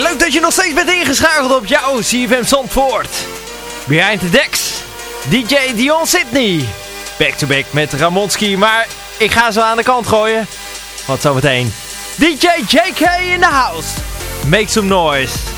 Leuk dat je nog steeds bent ingeschakeld op jouw CFM Zandvoort. Behind the Decks, DJ Dion Sydney. Back to back met Ramonski, maar ik ga ze aan de kant gooien. Want zometeen DJ JK in the house. Make some noise.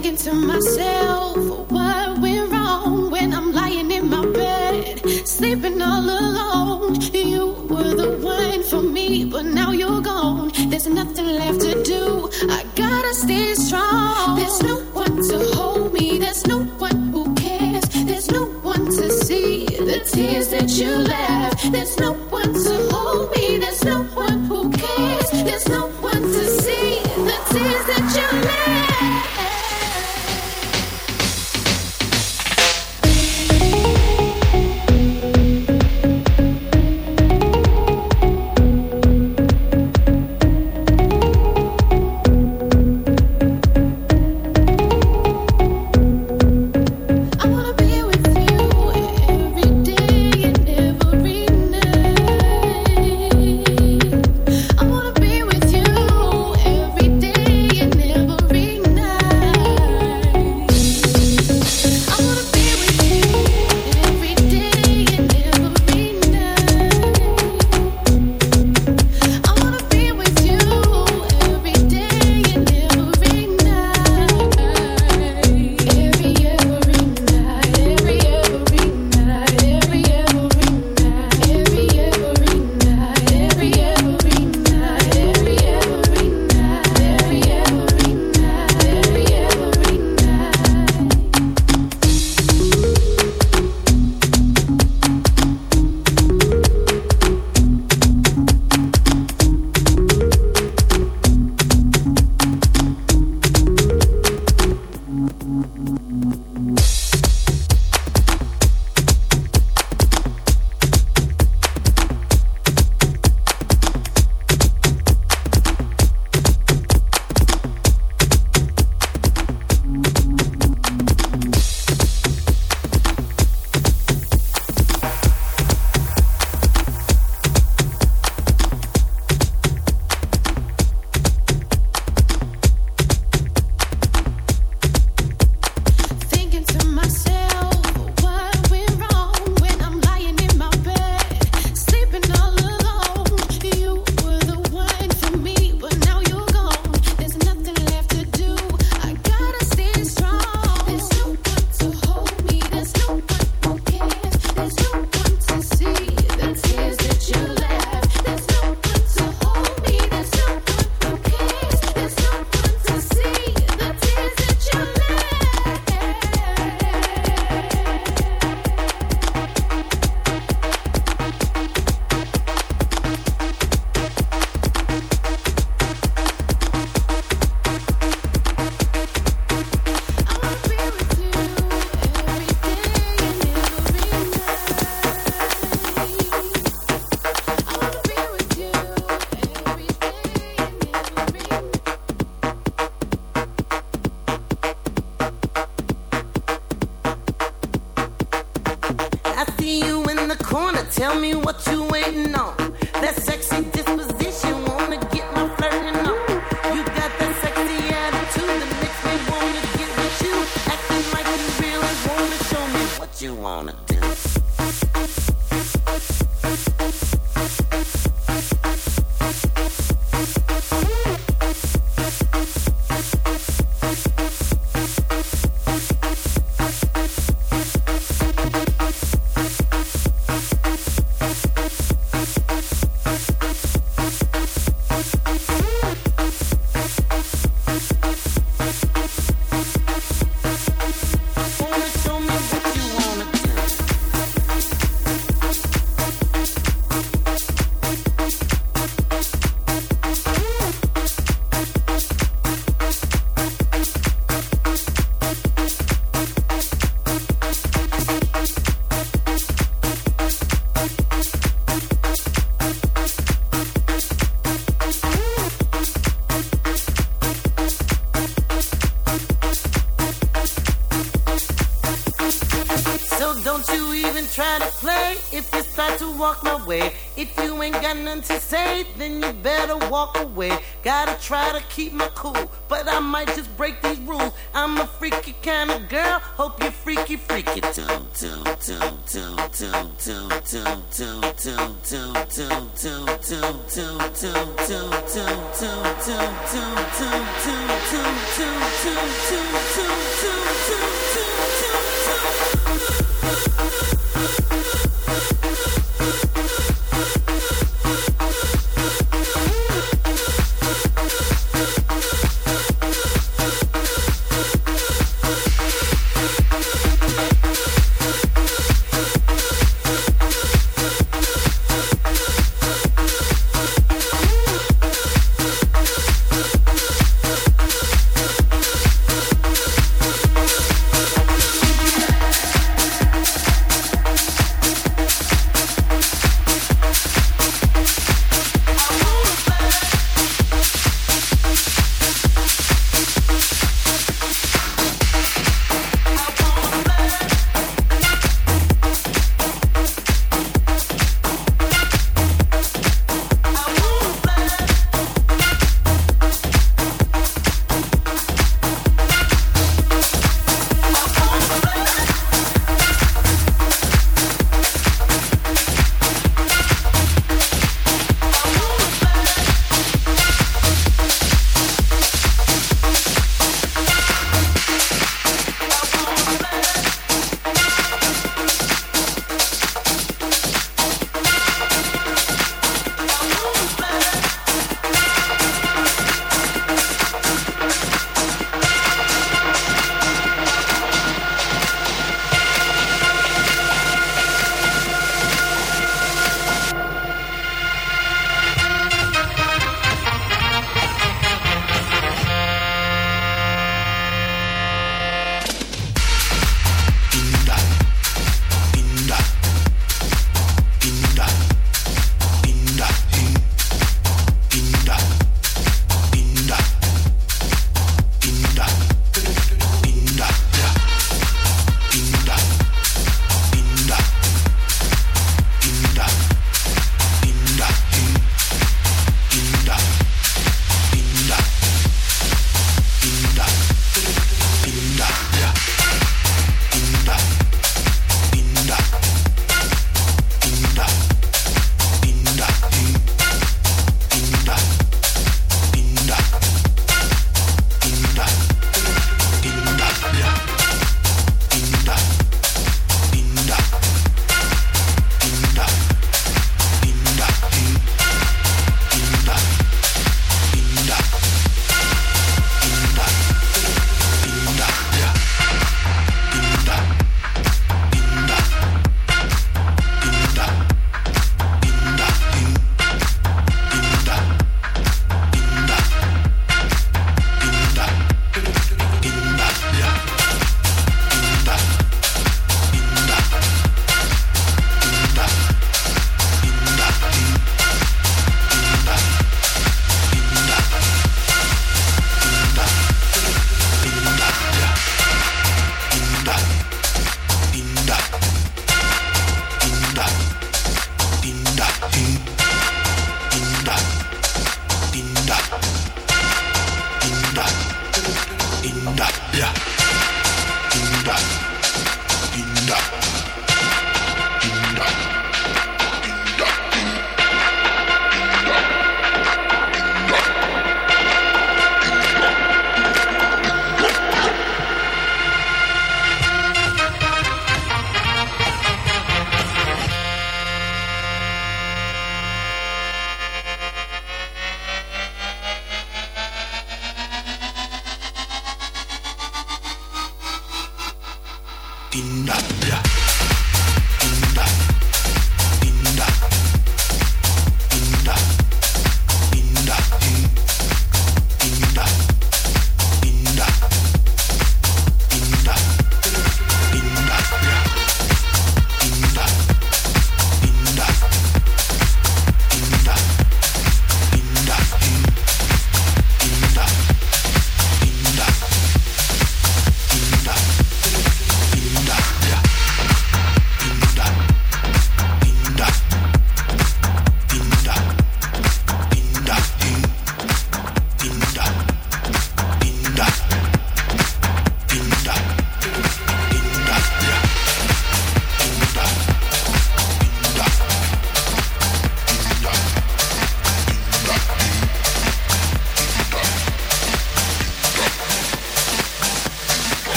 thinking to myself, what went wrong when I'm lying in my bed, sleeping all alone? You were the one for me, but now you're gone. There's nothing left to do. I gotta stay strong. There's no one to hold me, there's no one who cares. There's no one to see the tears that you left. There's no